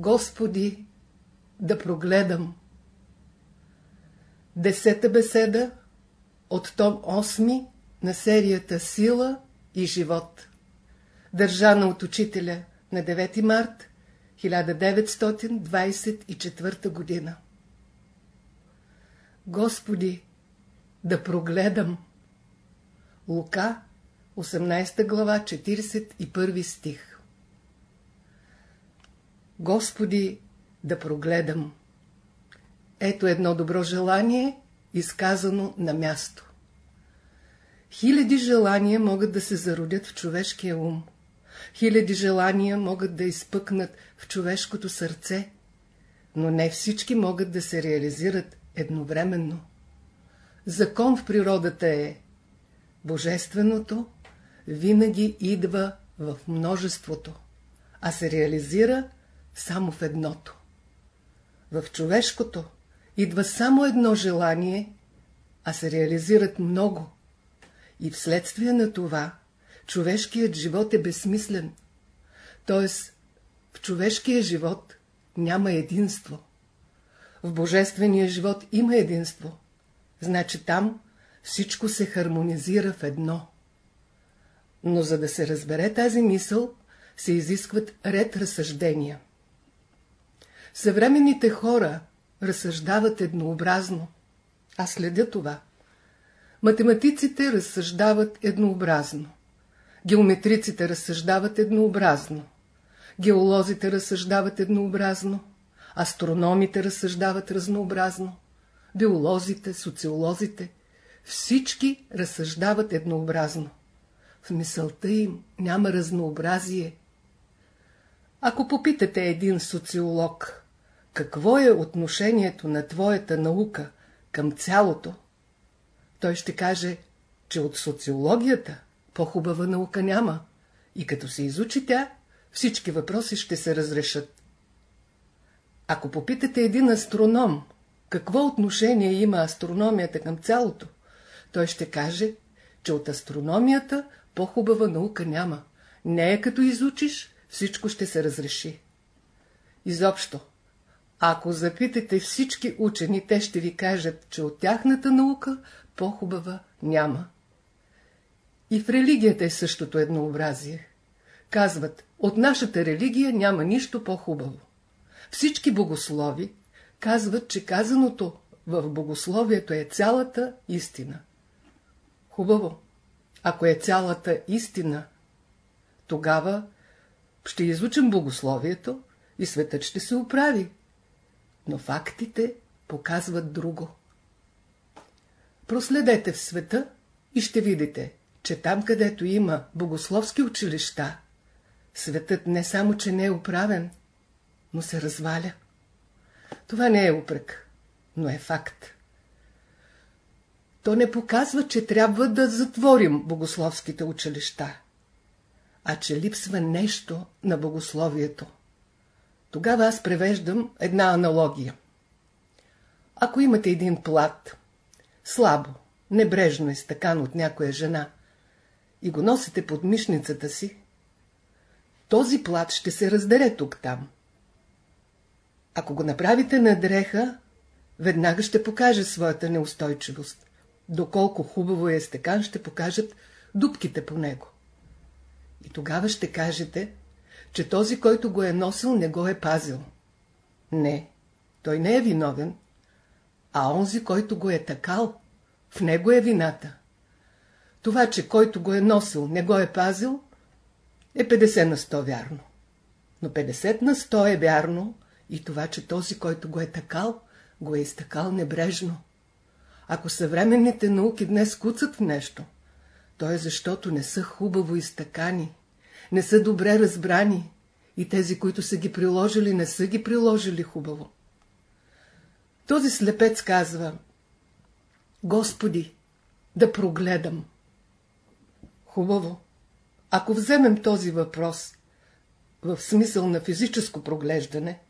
Господи, да прогледам. Десета беседа от том 8 на серията Сила и живот. Държана от учителя на 9 март 1924 година. Господи, да прогледам. Лука, 18 глава, 41 стих. Господи, да прогледам. Ето едно добро желание, изказано на място. Хиляди желания могат да се зародят в човешкия ум. Хиляди желания могат да изпъкнат в човешкото сърце, но не всички могат да се реализират едновременно. Закон в природата е Божественото винаги идва в множеството, а се реализира само в едното. В човешкото идва само едно желание, а се реализират много. И вследствие на това човешкият живот е безсмислен. Т.е. в човешкия живот няма единство. В божествения живот има единство. Значи там всичко се хармонизира в едно. Но за да се разбере тази мисъл, се изискват ред разсъждения. Съвременните хора разсъждават еднообразно. Аз следя това. Математиците разсъждават еднообразно. Геометриците разсъждават еднообразно. Геолозите разсъждават еднообразно. Астрономите разсъждават разнообразно. Биолозите, социолозите, всички разсъждават еднообразно. В мисълта им няма разнообразие. Ако попитате един социолог, какво е отношението на твоята наука към цялото, той ще каже, че от социологията по-хубава наука няма и като се изучи тя, всички въпроси ще се разрешат. Ако попитате един астроном, какво отношение има астрономията към цялото, той ще каже, че от астрономията по-хубава наука няма. Не е като изучиш, всичко ще се разреши. Изобщо, ако запитате всички учени, те ще ви кажат, че от тяхната наука по-хубава няма. И в религията е същото еднообразие. Казват, от нашата религия няма нищо по-хубаво. Всички богослови казват, че казаното в богословието е цялата истина. Хубаво. Ако е цялата истина, тогава ще изучим богословието и светът ще се оправи. Но фактите показват друго. Проследете в света и ще видите, че там, където има богословски училища, светът не само, че не е управен, но се разваля. Това не е упрек, но е факт. То не показва, че трябва да затворим богословските училища, а че липсва нещо на богословието. Тогава аз превеждам една аналогия. Ако имате един плат, слабо, небрежно изтъкан от някоя жена, и го носите под мишницата си, този плат ще се раздере тук-там. Ако го направите на дреха, веднага ще покаже своята неустойчивост. Доколко хубаво е стекан, ще покажат дубките по него. И тогава ще кажете, че този, който го е носил, не го е пазил. Не, той не е виновен, а онзи, който го е такал, в него е вината. Това, че който го е носил, не го е пазил, е 50 на 100 вярно. Но 50 на 100 е вярно и това, че този, който го е такал, го е изтакал небрежно. Ако съвременните науки днес куцат в нещо, то е защото не са хубаво изтакани, не са добре разбрани и тези, които са ги приложили, не са ги приложили хубаво. Този слепец казва, Господи, да прогледам. Хубаво. Ако вземем този въпрос в смисъл на физическо проглеждане,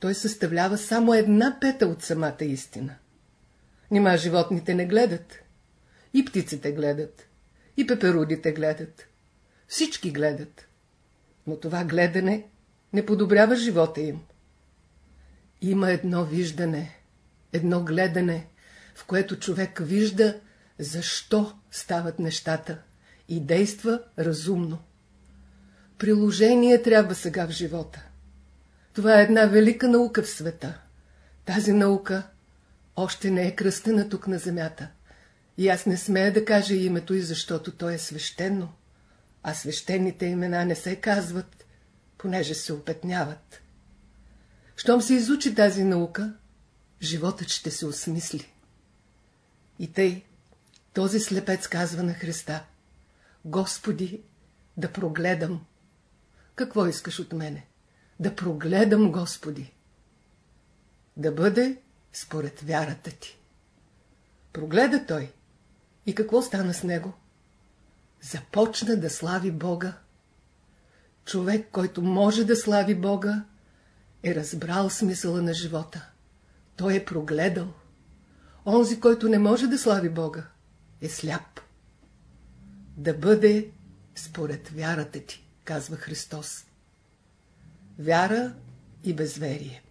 той съставлява само една пета от самата истина. Нима животните не гледат. И птиците гледат. И пеперудите гледат. Всички гледат. Но това гледане не подобрява живота им. Има едно виждане, едно гледане, в което човек вижда защо стават нещата и действа разумно. Приложение трябва сега в живота. Това е една велика наука в света. Тази наука още не е кръстена тук на земята. И аз не смея да кажа името и защото то е свещено. А свещените имена не се казват, понеже се опетняват. Щом се изучи тази наука, животът ще се осмисли. И тъй, този слепец казва на Христа, Господи, да прогледам. Какво искаш от мене? Да прогледам, Господи. Да бъде според вярата ти. Прогледа той. И какво стана с него? Започна да слави Бога. Човек, който може да слави Бога, е разбрал смисъла на живота. Той е прогледал. Онзи, който не може да слави Бога, е сляп. Да бъде според вярата ти, казва Христос. Вяра и безверие.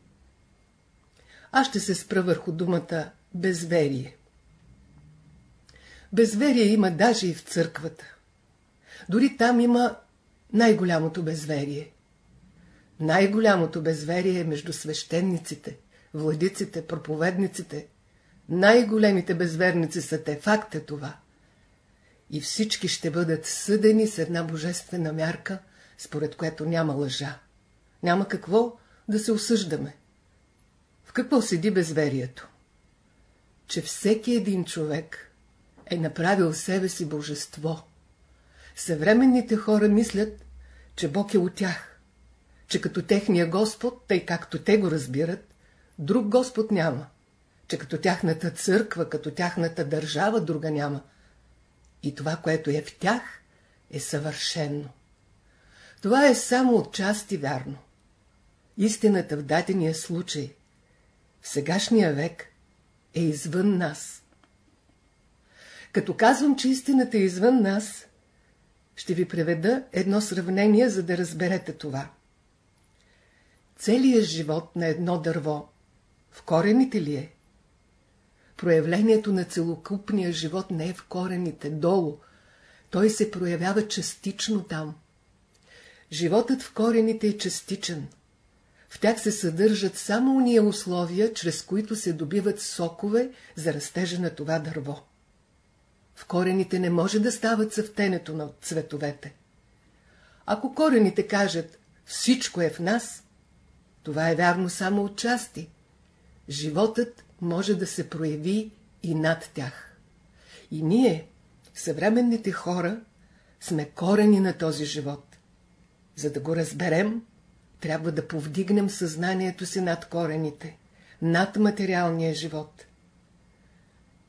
Аз ще се спра върху думата безверие. Безверие има даже и в църквата. Дори там има най-голямото безверие. Най-голямото безверие е между свещениците, владиците, проповедниците. Най-големите безверници са те. Факт е това. И всички ще бъдат съдени с една божествена мярка, според което няма лъжа. Няма какво да се осъждаме. В какво седи безверието? Че всеки един човек е направил себе си божество. Съвременните хора мислят, че Бог е от тях, че като техния Господ, тъй както те го разбират, друг Господ няма, че като тяхната църква, като тяхната държава друга няма. И това, което е в тях, е съвършено. Това е само от части вярно. Истината в дадения случай, в сегашния век, е извън нас. Като казвам, че истината е извън нас, ще ви преведа едно сравнение, за да разберете това. Целият живот на едно дърво в корените ли е? Проявлението на целокупния живот не е в корените, долу. Той се проявява частично там. Животът в корените е частичен. В тях се съдържат само уния условия, чрез които се добиват сокове за растежа на това дърво. В корените не може да става цъфтенето на цветовете. Ако корените кажат всичко е в нас, това е вярно само от части. Животът може да се прояви и над тях. И ние, съвременните хора, сме корени на този живот. За да го разберем, трябва да повдигнем съзнанието си над корените, над материалния живот.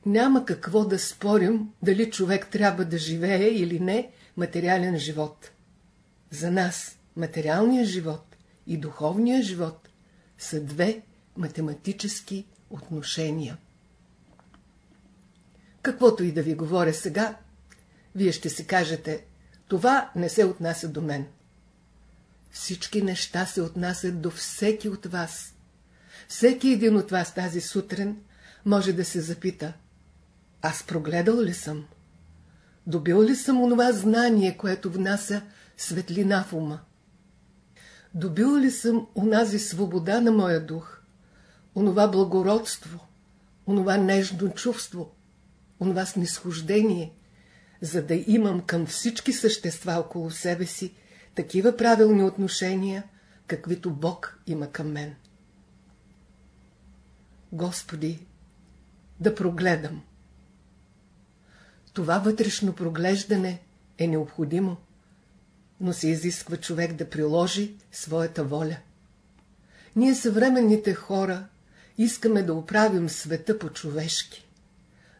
Няма какво да спорим, дали човек трябва да живее или не материален живот. За нас материалният живот и духовният живот са две математически отношения. Каквото и да ви говоря сега, вие ще си кажете, това не се отнася до мен. Всички неща се отнасят до всеки от вас. Всеки един от вас тази сутрин може да се запита, аз прогледал ли съм? Добил ли съм онова знание, което внася светлина в ума? Добил ли съм онази свобода на моя дух? Онова благородство, онова нежно чувство, онова снисхождение, за да имам към всички същества около себе си такива правилни отношения, каквито Бог има към мен. Господи, да прогледам. Това вътрешно проглеждане е необходимо, но се изисква човек да приложи своята воля. Ние съвременните хора искаме да оправим света по-човешки.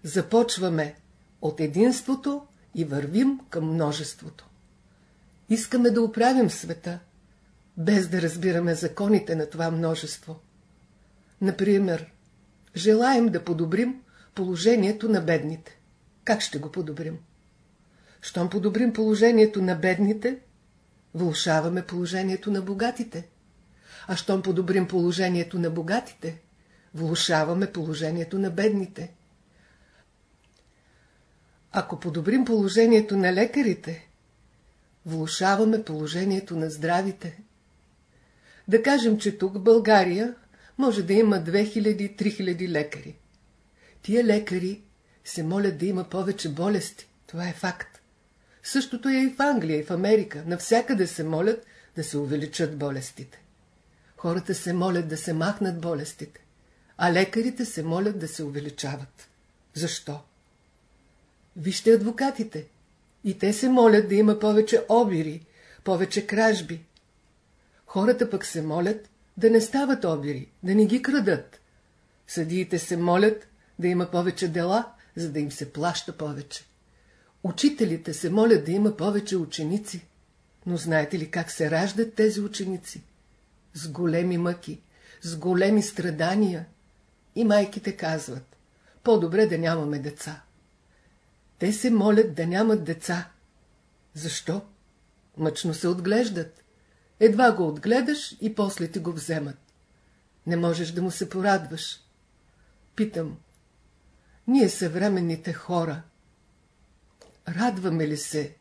Започваме от единството и вървим към множеството. Искаме да оправим света, без да разбираме законите на това множество. Например, желаем да подобрим положението на бедните. Как ще го подобрим? Щом подобрим положението на бедните, влушаваме положението на богатите. А щом подобрим положението на богатите, влушаваме положението на бедните. Ако подобрим положението на лекарите, влушаваме положението на здравите. Да кажем, че тук България може да има 2000-3000 лекари. Тия лекари се молят да има повече болести. Това е факт. Същото е и в Англия, и в Америка. Навсякъде се молят да се увеличат болестите. Хората се молят да се махнат болестите, а лекарите се молят да се увеличават. Защо? Вижте адвокатите. И те се молят да има повече обири, повече кражби. Хората пък се молят да не стават обири, да не ги крадат. Съдиите се молят да има повече дела, за да им се плаща повече. Учителите се молят да има повече ученици. Но знаете ли как се раждат тези ученици? С големи мъки, с големи страдания. И майките казват, по-добре да нямаме деца. Те се молят да нямат деца. Защо? Мъчно се отглеждат. Едва го отгледаш и после ти го вземат. Не можеш да му се порадваш. Питам, ние съвременните хора, радваме ли се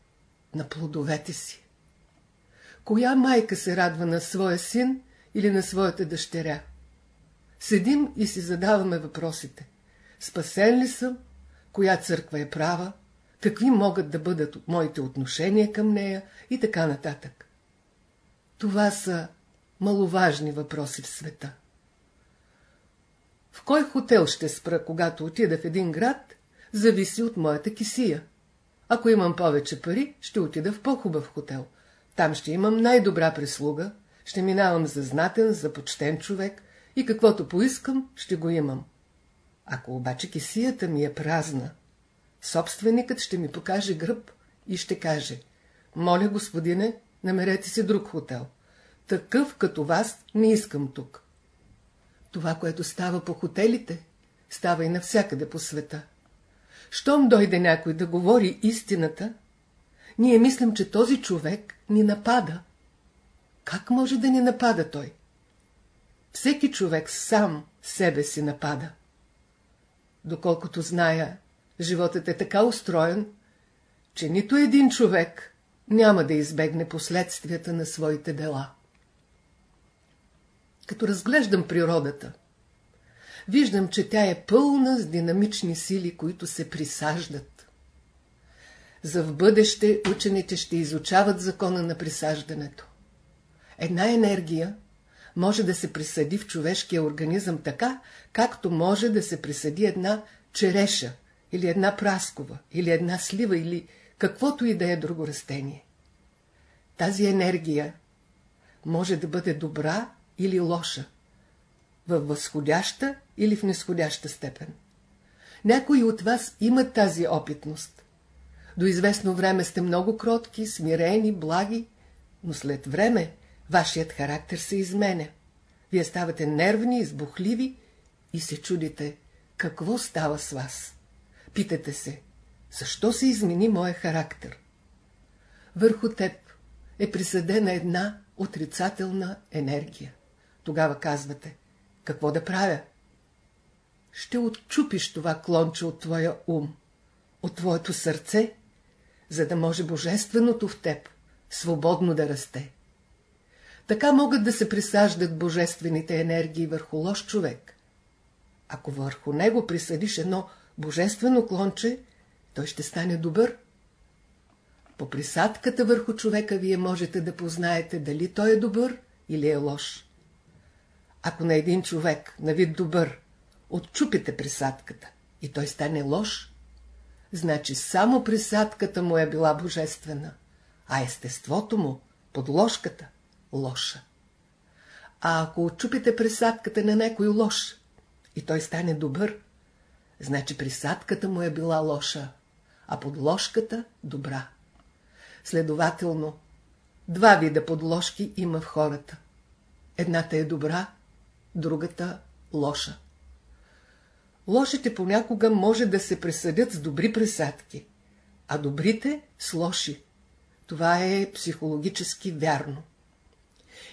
на плодовете си? Коя майка се радва на своя син или на своята дъщеря? Седим и си задаваме въпросите. Спасен ли съм? Коя църква е права? Какви могат да бъдат моите отношения към нея? И така нататък. Това са маловажни въпроси в света. В кой хотел ще спра, когато отида в един град, зависи от моята кисия. Ако имам повече пари, ще отида в по-хубав хотел. Там ще имам най-добра прислуга, ще минавам за знатен, за почтен човек и каквото поискам, ще го имам. Ако обаче кисията ми е празна, собственикът ще ми покаже гръб и ще каже, моля, господине, намерете си друг хотел. Такъв като вас не искам тук. Това, което става по хотелите, става и навсякъде по света. Щом дойде някой да говори истината, ние мислим, че този човек ни напада. Как може да ни напада той? Всеки човек сам себе си напада. Доколкото зная, животът е така устроен, че нито един човек няма да избегне последствията на своите дела. Като разглеждам природата, виждам, че тя е пълна с динамични сили, които се присаждат. За в бъдеще учените ще изучават закона на присаждането. Една енергия може да се присъди в човешкия организъм така, както може да се присъди една череша, или една праскова, или една слива, или каквото и да е друго растение. Тази енергия може да бъде добра или лоша, във възходяща или в нисходяща степен. Някои от вас имат тази опитност. До известно време сте много кротки, смирени, благи, но след време вашият характер се изменя. Вие ставате нервни, избухливи и се чудите, какво става с вас. Питате се, защо се измени моя характер? Върху теб е присъдена една отрицателна енергия. Тогава казвате, какво да правя? Ще отчупиш това клонче от твоя ум, от твоето сърце, за да може божественото в теб свободно да расте. Така могат да се присаждат божествените енергии върху лош човек. Ако върху него присъдиш едно божествено клонче, той ще стане добър. По присадката върху човека вие можете да познаете дали той е добър или е лош. Ако на един човек, на вид добър, отчупите присадката и той стане лош, значи само присадката му е била божествена, а естеството му, подложката, лоша. А ако отчупите присадката на някой лош и той стане добър, значи присадката му е била лоша, а подложката добра. Следователно, два вида подложки има в хората. Едната е добра, другата лоша. Лошите понякога може да се пресъдят с добри присадки, а добрите с лоши. Това е психологически вярно.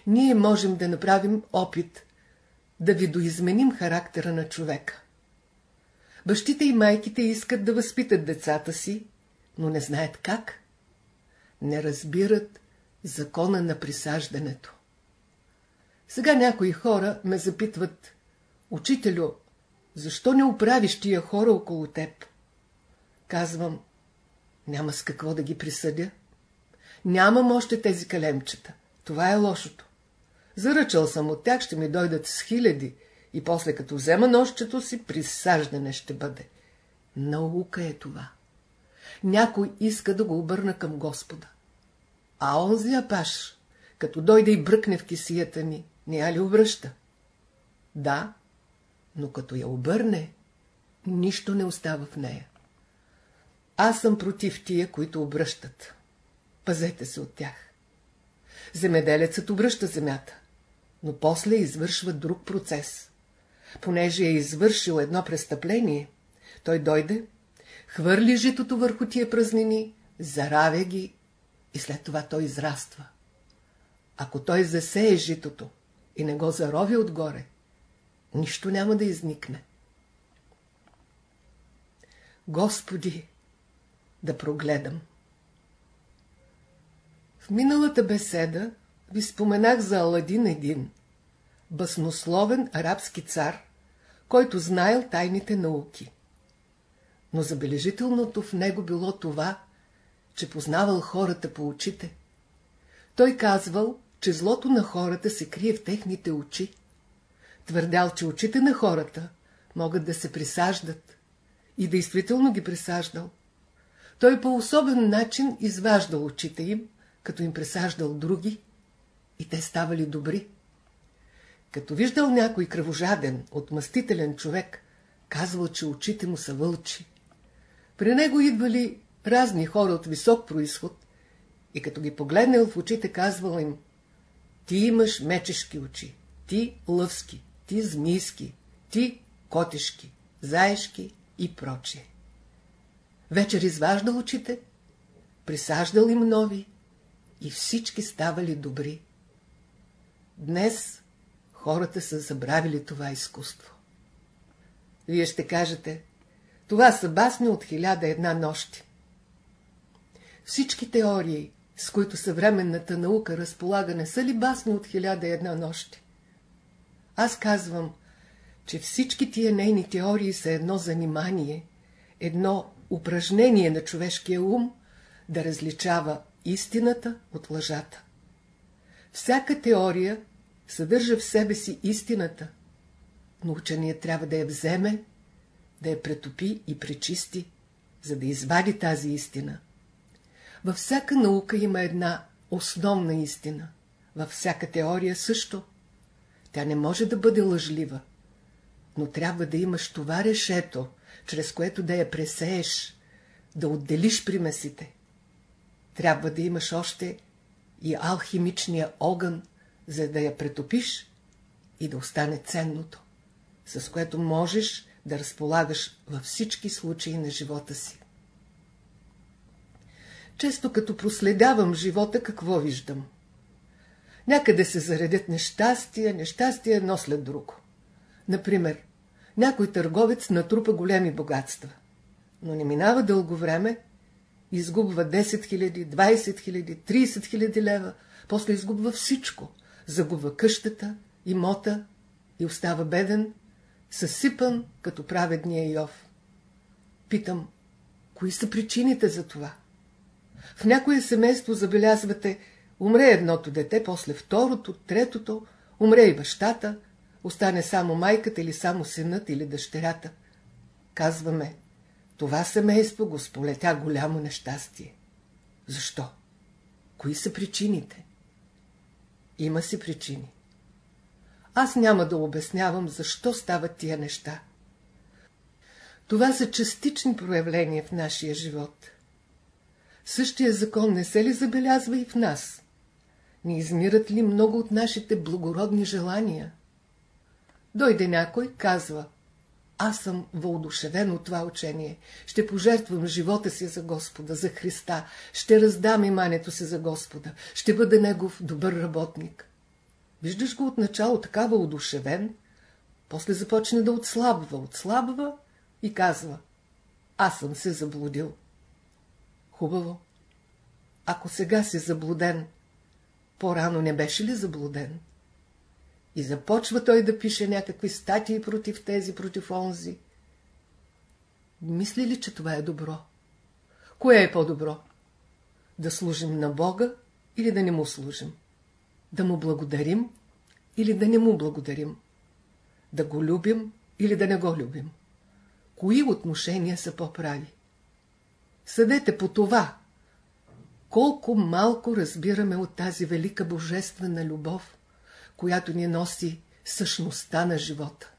ние можем да направим опит да видоизменим характера на човека. Бащите и майките искат да възпитат децата си, но не знаят как. Не разбират закона на присаждането. Сега някои хора ме запитват, Учителю, защо не оправиш тия хора около теб? Казвам, няма с какво да ги присъдя. Нямам още тези калемчета. Това е лошото. Заръчал съм от тях, ще ми дойдат с хиляди и после като взема нощчето си, присаждане ще бъде. Наука е това. Някой иска да го обърна към Господа. А онзи апаш, като дойде и бръкне в кисията ми, не я ли обръща? Да, но като я обърне, нищо не остава в нея. Аз съм против тия, които обръщат. Пазете се от тях. Земеделецът обръща земята, но после извършва друг процес. Понеже е извършил едно престъпление, той дойде, хвърли житото върху тия празнини, заравя ги и след това той израства. Ако той засее житото и не го зарови отгоре, нищо няма да изникне. Господи, да прогледам. В миналата беседа ви споменах за Аладин един, баснословен арабски цар, който знаел тайните науки. Но забележителното в него било това, че познавал хората по очите. Той казвал, че злото на хората се крие в техните очи. Твърдял, че очите на хората могат да се присаждат. И действително ги присаждал. Той по особен начин изваждал очите им, като им присаждал други, и те ставали добри. Като виждал някой кръвожаден, отмъстителен човек, казвал, че очите му са вълчи. При него идвали разни хора от висок происход и като ги погледнал в очите, казвал им, ти имаш мечешки очи, ти лъвски, ти змийски, ти котешки, заешки и прочие. Вечер изваждал очите, присаждал им нови и всички ставали добри. Днес хората са забравили това изкуство. Вие ще кажете, това са басни от хиляда една нощи. Всички теории, с които съвременната наука разполага, не са ли басни от хиляда една нощи? Аз казвам, че всички тия нейни теории са едно занимание, едно упражнение на човешкия ум да различава истината от лъжата. Всяка теория съдържа в себе си истината, но ученият трябва да я вземе, да я претопи и пречисти, за да извади тази истина. Във всяка наука има една основна истина, във всяка теория също. Тя не може да бъде лъжлива, но трябва да имаш това решето, чрез което да я пресееш, да отделиш примесите. Трябва да имаш още и алхимичния огън, за да я претопиш и да остане ценното, с което можеш да разполагаш във всички случаи на живота си. Често като проследявам живота, какво виждам? Някъде се заредят нещастия, нещастия едно след друго. Например, някой търговец натрупа големи богатства, но не минава дълго време, изгубва 10 000, 20 000, 30 000 лева, после изгубва всичко, загубва къщата, имота и остава беден, съсипан като праведния Йов. Питам, кои са причините за това? В някое семейство забелязвате, умре едното дете, после второто, третото, умре и бащата, остане само майката или само синът или дъщерята. Казваме, това семейство го сполетя голямо нещастие. Защо? Кои са причините? Има си причини. Аз няма да обяснявам, защо стават тия неща. Това са частични проявления в нашия живот. Същия закон не се ли забелязва и в нас? Не измират ли много от нашите благородни желания? Дойде някой, казва, аз съм въодушевен от това учение. Ще пожертвам живота си за Господа, за Христа. Ще раздам имането си за Господа. Ще бъда Негов добър работник. Виждаш го отначало такава удушевен, после започне да отслабва, отслабва и казва Аз съм се заблудил. Хубаво. Ако сега си заблуден, по-рано не беше ли заблуден? И започва той да пише някакви статии против тези, против онзи. Мисли ли, че това е добро? Кое е по-добро? Да служим на Бога или да не му служим? Да му благодарим или да не му благодарим? Да го любим или да не го любим? Кои отношения са по-прави? Съдете по това, колко малко разбираме от тази велика божествена любов, която ни носи същността на живота.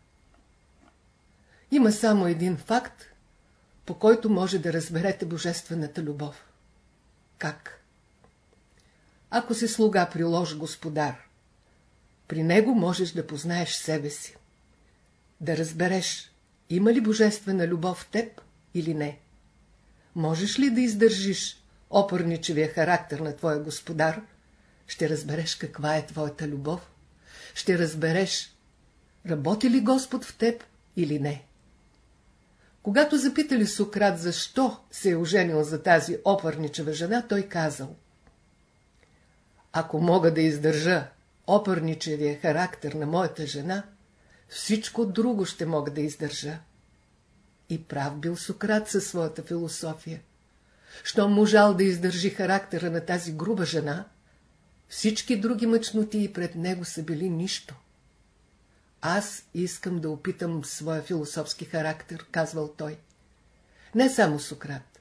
Има само един факт, по който може да разберете божествената любов. Как? Ако си слуга при лош господар, при него можеш да познаеш себе си. Да разбереш, има ли божествена любов в теб или не. Можеш ли да издържиш опърничевия характер на твоя господар, ще разбереш каква е твоята любов, ще разбереш, работи ли Господ в теб или не. Когато запитали Сократ защо се е оженил за тази опърничева жена, той казал Ако мога да издържа опърничевия характер на моята жена, всичко друго ще мога да издържа. И прав бил Сократ със своята философия. Щом можал да издържи характера на тази груба жена, всички други мъчноти пред него са били нищо. Аз искам да опитам своя философски характер, казвал той. Не само Сократ.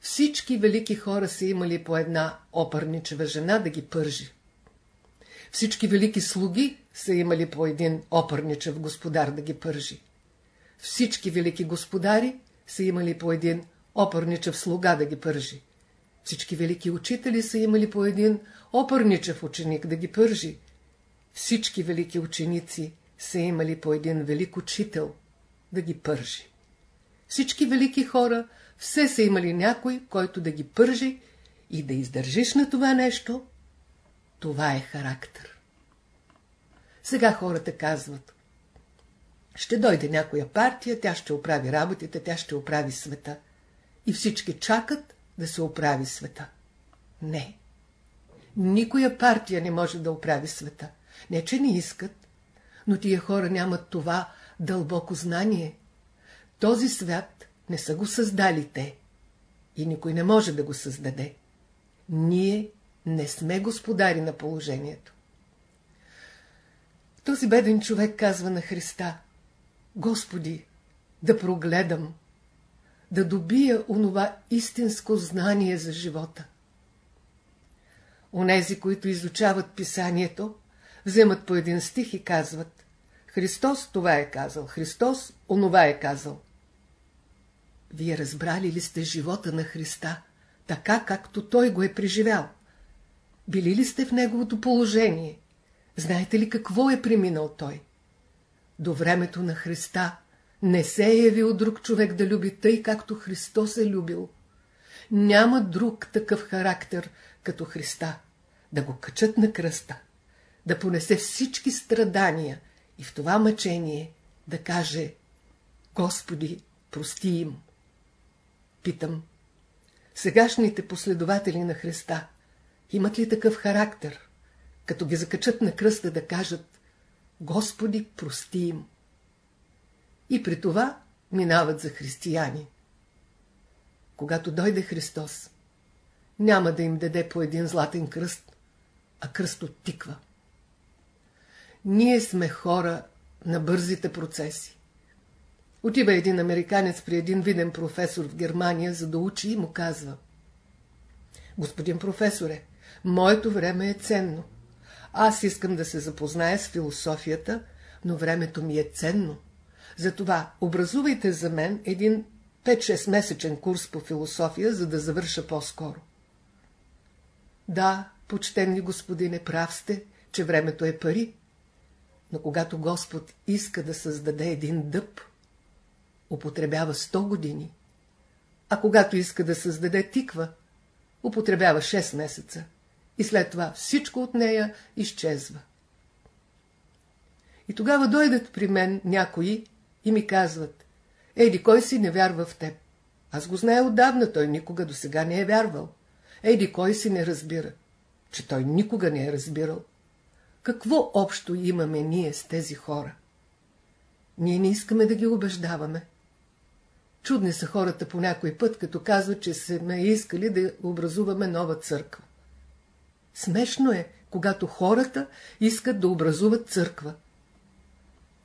Всички велики хора са имали по една опърничева жена да ги пържи. Всички велики слуги са имали по един опърничев господар да ги пържи. Всички велики господари са имали по един опърничев слуга да ги пържи. Всички велики учители са имали по един опърничев ученик да ги пържи. Всички велики ученици са имали по един велик учител да ги пържи. Всички велики хора все са имали някой, който да ги пържи и да издържиш на това нещо, това е характер. Сега хората казват, ще дойде някоя партия, тя ще оправи работите, тя ще оправи света и всички чакат да се оправи света. Не. Никоя партия не може да оправи света. Не, че не искат, но тия хора нямат това дълбоко знание. Този свят не са го създали те. И никой не може да го създаде. Ние не сме господари на положението. Този беден човек казва на Христа, Господи, да прогледам, да добия онова истинско знание за живота. Онези, които изучават писанието, вземат по един стих и казват Христос това е казал, Христос онова е казал. Вие разбрали ли сте живота на Христа, така както Той го е преживял? Били ли сте в Неговото положение? Знаете ли какво е преминал Той? До времето на Христа не се е явил друг човек да люби тъй, както Христос е любил. Няма друг такъв характер, като Христа, да го качат на кръста, да понесе всички страдания и в това мъчение да каже Господи, прости им. Питам, сегашните последователи на Христа имат ли такъв характер, като ги закачат на кръста да кажат Господи, прости им? и при това минават за християни. Когато дойде Христос, няма да им даде по един златен кръст, а кръст от тиква. Ние сме хора на бързите процеси. Отива един американец при един виден професор в Германия, за да учи и му казва Господин професоре, моето време е ценно. Аз искам да се запозная с философията, но времето ми е ценно. Затова образувайте за мен един 5-6 месечен курс по философия, за да завърша по-скоро. Да, почтенни господине, прав сте, че времето е пари, но когато Господ иска да създаде един дъб, употребява 100 години, а когато иска да създаде тиква, употребява 6 месеца и след това всичко от нея изчезва. И тогава дойдат при мен някои и ми казват, Еди, кой си не вярва в теб? Аз го зная отдавна, той никога до сега не е вярвал. Еди, кой си не разбира? Че той никога не е разбирал. Какво общо имаме ние с тези хора? Ние не искаме да ги убеждаваме. Чудни са хората по някой път, като казват, че се ме искали да образуваме нова църква. Смешно е, когато хората искат да образуват църква.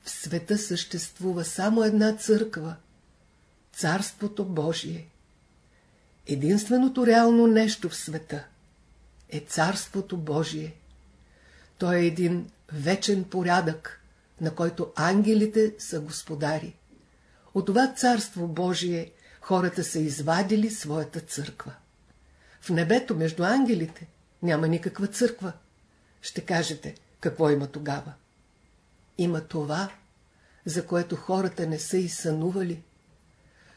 В света съществува само една църква – Царството Божие. Единственото реално нещо в света е Царството Божие. То е един вечен порядък, на който ангелите са господари. От това Царство Божие хората са извадили своята църква. В небето между ангелите няма никаква църква. Ще кажете, какво има тогава? Има това, за което хората не са и сънували.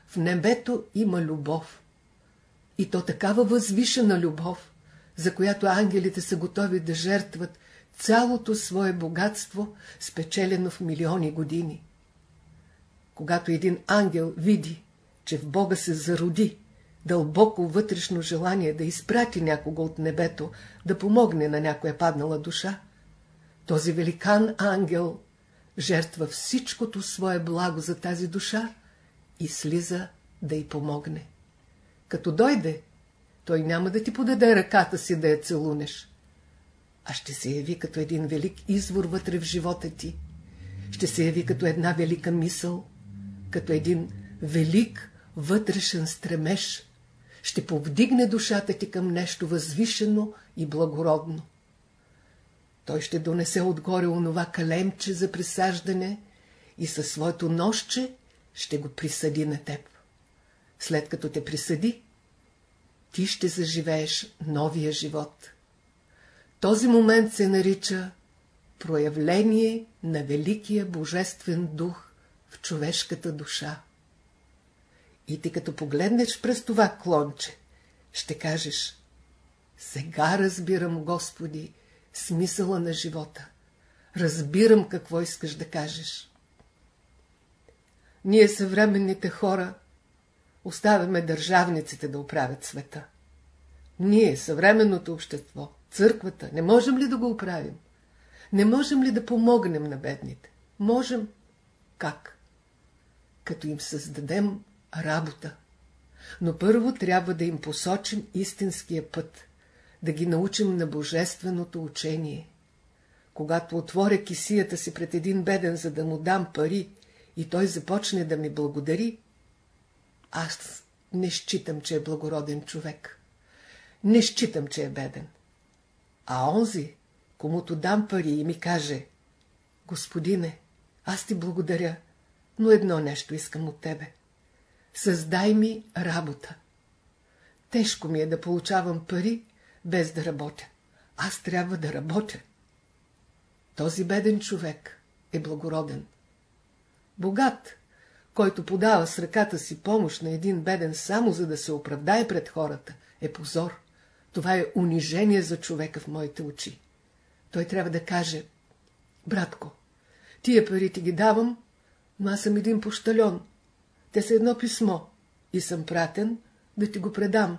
В небето има любов. И то такава възвишена любов, за която ангелите са готови да жертват цялото свое богатство, спечелено в милиони години. Когато един ангел види, че в Бога се зароди дълбоко вътрешно желание да изпрати някого от небето, да помогне на някоя паднала душа, този великан ангел жертва всичкото свое благо за тази душа и слиза да й помогне. Като дойде, той няма да ти подаде ръката си да я целунеш, а ще се яви като един велик извор вътре в живота ти. Ще се яви като една велика мисъл, като един велик вътрешен стремеж. Ще повдигне душата ти към нещо възвишено и благородно. Той ще донесе отгоре онова калемче за присаждане и със своето нощче ще го присъди на теб. След като те присъди, ти ще заживееш новия живот. Този момент се нарича проявление на Великия Божествен дух в човешката душа. И ти като погледнеш през това клонче, ще кажеш Сега разбирам, Господи, смисъла на живота. Разбирам какво искаш да кажеш. Ние съвременните хора оставяме държавниците да оправят света. Ние, съвременното общество, църквата, не можем ли да го оправим? Не можем ли да помогнем на бедните? Можем. Как? Като им създадем работа. Но първо трябва да им посочим истинския път, да ги научим на божественото учение. Когато отворя кисията си пред един беден, за да му дам пари, и той започне да ми благодари, аз не считам, че е благороден човек. Не считам, че е беден. А онзи, комуто дам пари и ми каже, Господине, аз ти благодаря, но едно нещо искам от тебе. Създай ми работа. Тежко ми е да получавам пари, без да работя. Аз трябва да работя. Този беден човек е благороден. Богат, който подава с ръката си помощ на един беден само за да се оправдае пред хората, е позор. Това е унижение за човека в моите очи. Той трябва да каже, братко, тия пари ти ги давам, но аз съм един пощальон. Те са едно писмо и съм пратен да ти го предам,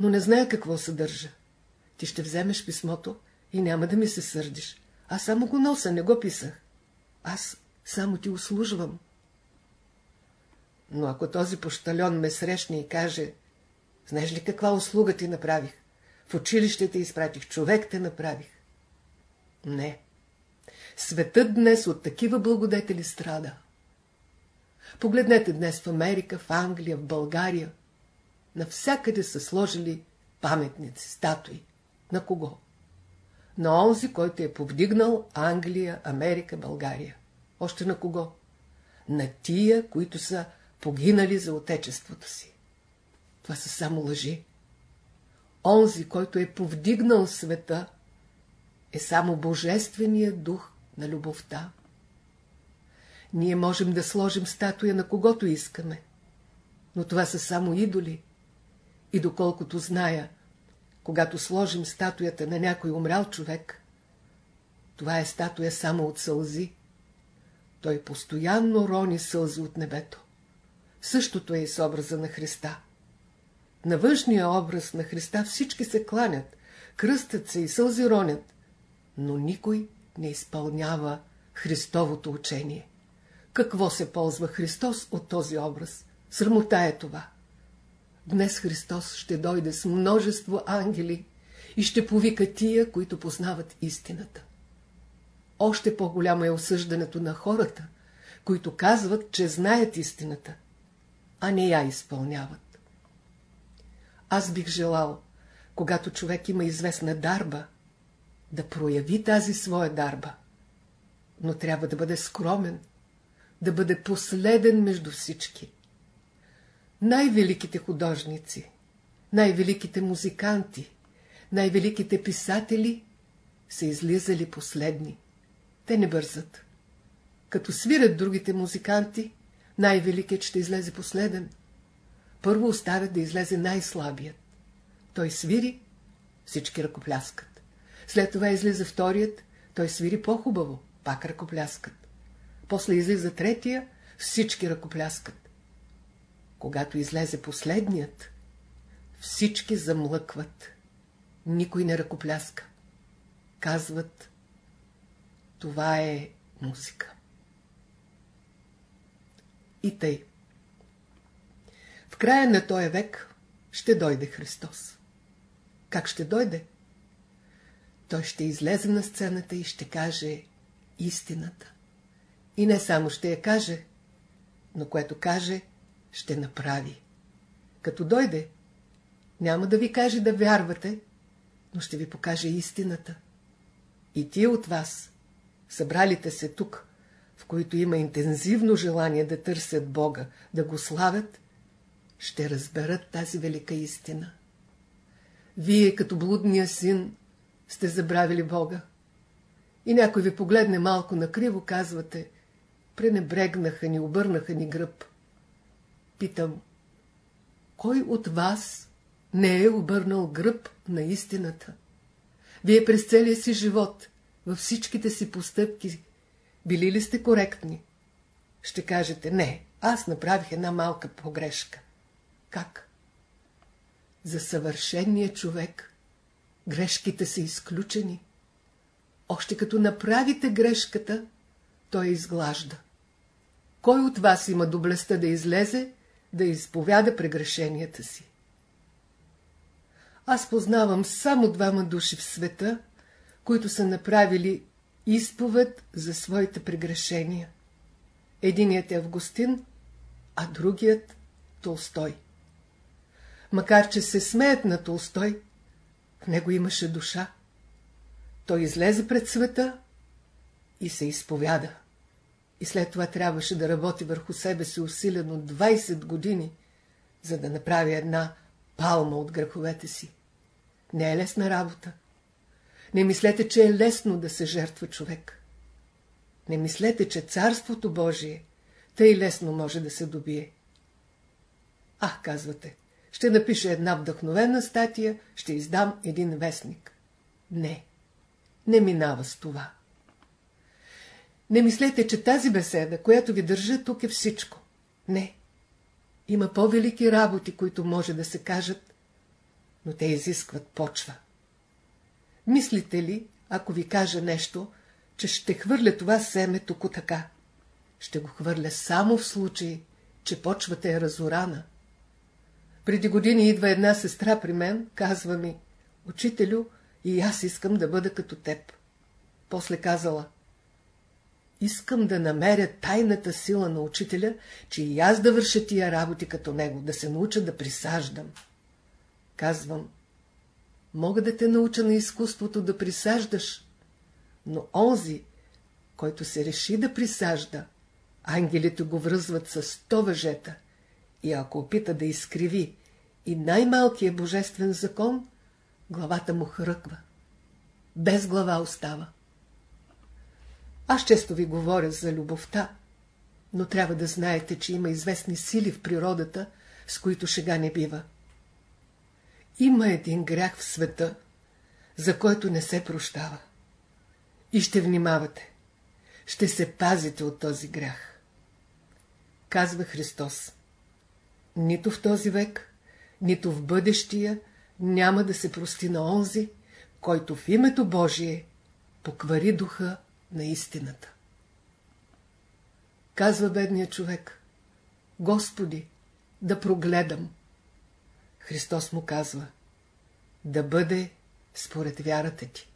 но не зная какво съдържа. Ти ще вземеш писмото и няма да ми се сърдиш. Аз само го носа, не го писах. Аз само ти услужвам. Но ако този пощальон ме срещне и каже, знаеш ли каква услуга ти направих? В училище те изпратих, човек те направих. Не. Светът днес от такива благодетели страда. Погледнете днес в Америка, в Англия, в България. Навсякъде са сложили паметници, статуи. На кого? На онзи, който е повдигнал Англия, Америка, България. Още на кого? На тия, които са погинали за отечеството си. Това са само лъжи. Онзи, който е повдигнал света, е само Божественият дух на любовта. Ние можем да сложим статуя на когото искаме, но това са само идоли. И доколкото зная, когато сложим статуята на някой умрял човек, това е статуя само от сълзи, той постоянно рони сълзи от небето. Същото е и с образа на Христа. На външния образ на Христа всички се кланят, кръстят се и сълзи ронят, но никой не изпълнява Христовото учение. Какво се ползва Христос от този образ? Срамота е това. Днес Христос ще дойде с множество ангели и ще повика тия, които познават истината. Още по-голямо е осъждането на хората, които казват, че знаят истината, а не я изпълняват. Аз бих желал, когато човек има известна дарба, да прояви тази своя дарба. Но трябва да бъде скромен, да бъде последен между всички. Най-великите художници, най-великите музиканти, най-великите писатели са излизали последни. Те не бързат. Като свирят другите музиканти, най-великият ще излезе последен. Първо оставят да излезе най-слабият. Той свири, всички ръкопляскат. След това излиза вторият, той свири по-хубаво, пак ръкопляскат. После излиза третия, всички ръкопляскат. Когато излезе последният, всички замлъкват. Никой не ръкопляска. Казват, това е музика. И тъй. В края на този век ще дойде Христос. Как ще дойде? Той ще излезе на сцената и ще каже истината. И не само ще я каже, но което каже, ще направи. Като дойде, няма да ви каже да вярвате, но ще ви покаже истината. И тия от вас, събралите се тук, в които има интензивно желание да търсят Бога, да го славят, ще разберат тази велика истина. Вие, като блудния син, сте забравили Бога. И някой ви погледне малко накриво, казвате, пренебрегнаха ни, обърнаха ни гръб. Питам, кой от вас не е обърнал гръб на истината? Вие през целия си живот, във всичките си постъпки, били ли сте коректни? Ще кажете, не, аз направих една малка погрешка. Как? За съвършения човек грешките са изключени. Още като направите грешката, той изглажда. Кой от вас има доблестта да излезе, да изповяда прегрешенията си? Аз познавам само двама души в света, които са направили изповед за своите прегрешения. Единият е Августин, а другият Толстой. Макар, че се смеят на Толстой, в него имаше душа. Той излезе пред света и се изповяда. И след това трябваше да работи върху себе си усилено 20 години, за да направи една палма от греховете си. Не е лесна работа. Не мислете, че е лесно да се жертва човек. Не мислете, че Царството Божие тъй лесно може да се добие. Ах, казвате, ще напиша една вдъхновена статия, ще издам един вестник. Не, не минава с това. Не мислете, че тази беседа, която ви държа тук е всичко. Не. Има по-велики работи, които може да се кажат, но те изискват почва. Мислите ли, ако ви кажа нещо, че ще хвърля това семе тук така? Ще го хвърля само в случай, че почвата е разорана. Преди години идва една сестра при мен, казва ми, учителю, и аз искам да бъда като теб. После казала, искам да намеря тайната сила на учителя, че и аз да върша тия работи като него, да се науча да присаждам. Казвам, мога да те науча на изкуството да присаждаш, но онзи, който се реши да присажда, ангелите го връзват с сто въжета и ако опита да изкриви и най-малкият божествен закон, главата му хръква. Без глава остава. Аз често ви говоря за любовта, но трябва да знаете, че има известни сили в природата, с които шега не бива. Има един грях в света, за който не се прощава. И ще внимавате. ще се пазите от този грях. Казва Христос. Нито в този век, нито в бъдещия няма да се прости на онзи, който в името Божие поквари духа на истината. Казва бедният човек, Господи, да прогледам. Христос му казва, да бъде според вярата ти.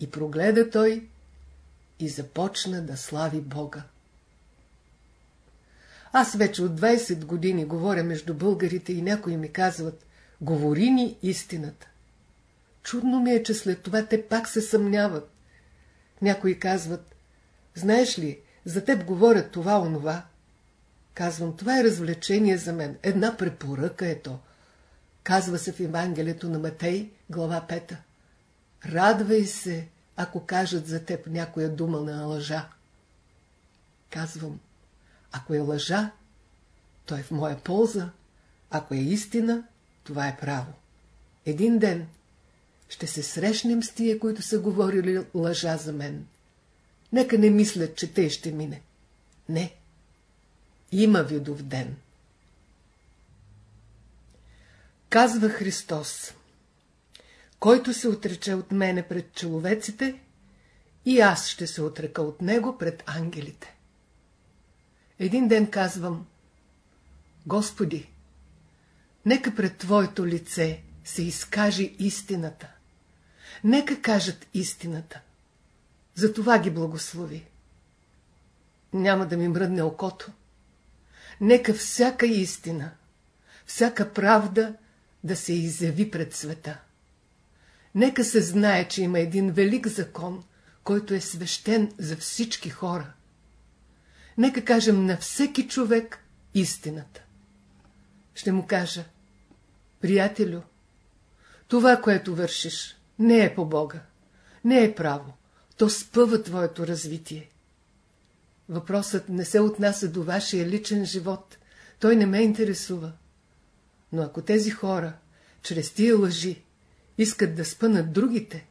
И прогледа той и започна да слави Бога. Аз вече от 20 години говоря между българите и някои ми казват, говори ни истината. Чудно ми е, че след това те пак се съмняват. Някои казват, знаеш ли, за теб говорят това, онова. Казвам, това е развлечение за мен, една препоръка е то. Казва се в Евангелието на Матей, глава 5. Радвай се, ако кажат за теб някоя дума на лъжа. Казвам, ако е лъжа, то е в моя полза, ако е истина, това е право. Един ден ще се срещнем с тия, които са говорили лъжа за мен. Нека не мислят, че те ще мине. Не. Има видов ден. Казва Христос. Който се отрече от мене пред човеците, и аз ще се отрека от него пред ангелите. Един ден казвам, Господи, нека пред Твоето лице се изкаже истината. Нека кажат истината. Затова ги благослови. Няма да ми мръдне окото. Нека всяка истина, всяка правда да се изяви пред света. Нека се знае, че има един велик закон, който е свещен за всички хора. Нека кажем на всеки човек истината. Ще му кажа, приятелю, това, което вършиш, не е по Бога, не е право, то спъва твоето развитие. Въпросът не се отнася до вашия личен живот, той не ме интересува. Но ако тези хора, чрез тия лъжи, искат да спънат другите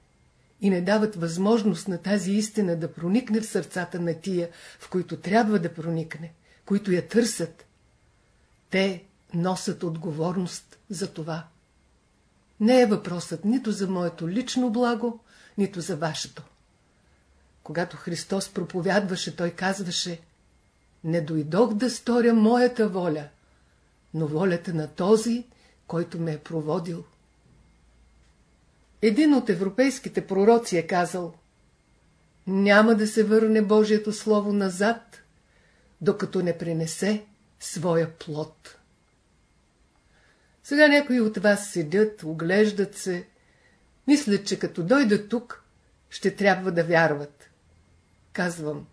и не дават възможност на тази истина да проникне в сърцата на тия, в които трябва да проникне, които я търсят, те носят отговорност за това. Не е въпросът нито за моето лично благо, нито за вашето. Когато Христос проповядваше, той казваше Не дойдох да сторя моята воля, но волята на този, който ме е проводил. Един от европейските пророци е казал Няма да се върне Божието Слово назад, докато не принесе своя плод. Сега някои от вас седят, оглеждат се, мислят, че като дойдат тук, ще трябва да вярват. Казвам,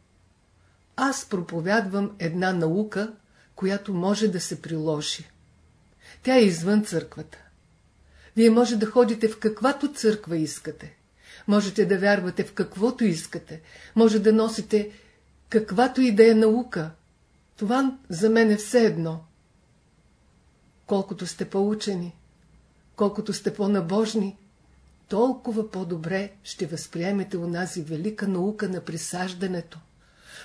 аз проповядвам една наука, която може да се приложи. Тя е извън църквата. Вие може да ходите в каквато църква искате. Можете да вярвате в каквото искате. Може да носите каквато и да е наука. Това за мен е все едно. Колкото сте по-учени, колкото сте по-набожни, толкова по-добре ще възприемете унази велика наука на присаждането.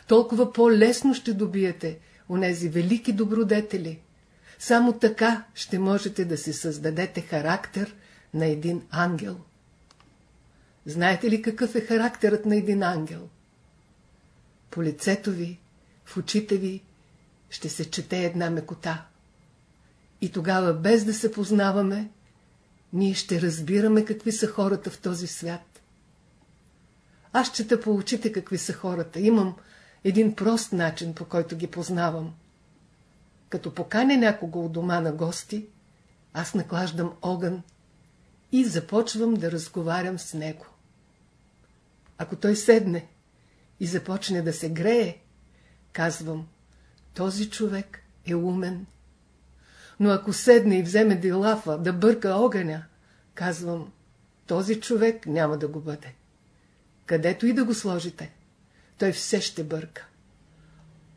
Толкова по-лесно ще добиете онези велики добродетели. Само така ще можете да си създадете характер на един ангел. Знаете ли какъв е характерът на един ангел? По лицето ви, в очите ви ще се чете една мекота. И тогава, без да се познаваме, ние ще разбираме какви са хората в този свят. Аз ще те поучите какви са хората. Имам един прост начин, по който ги познавам. Като поканя някого от дома на гости, аз наклаждам огън и започвам да разговарям с него. Ако той седне и започне да се грее, казвам, този човек е умен но ако седне и вземе да лафа, да бърка огъня, казвам, този човек няма да го бъде. Където и да го сложите, той все ще бърка.